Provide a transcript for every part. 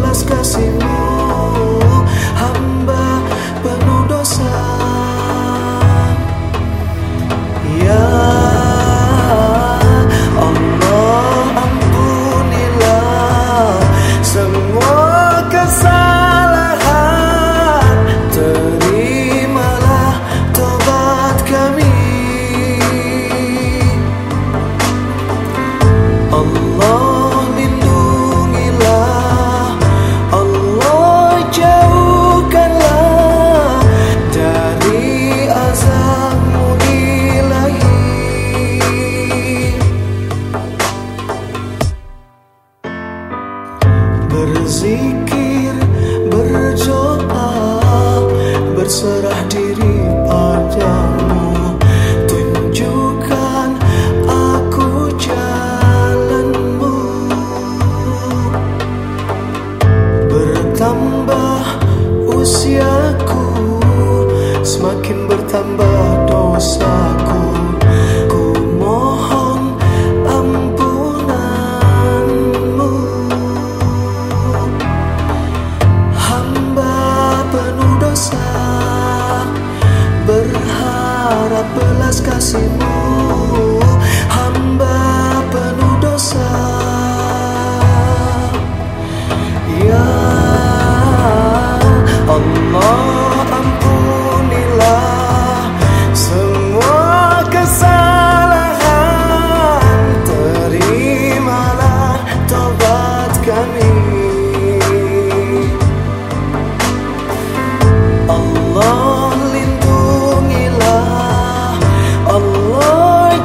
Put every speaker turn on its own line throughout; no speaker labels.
las casi berzikir, berdoa, berserah diri padamu. Tunjukkan aku jalanmu. Bertambah usiaku, semakin bertambah. impossible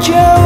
Joe.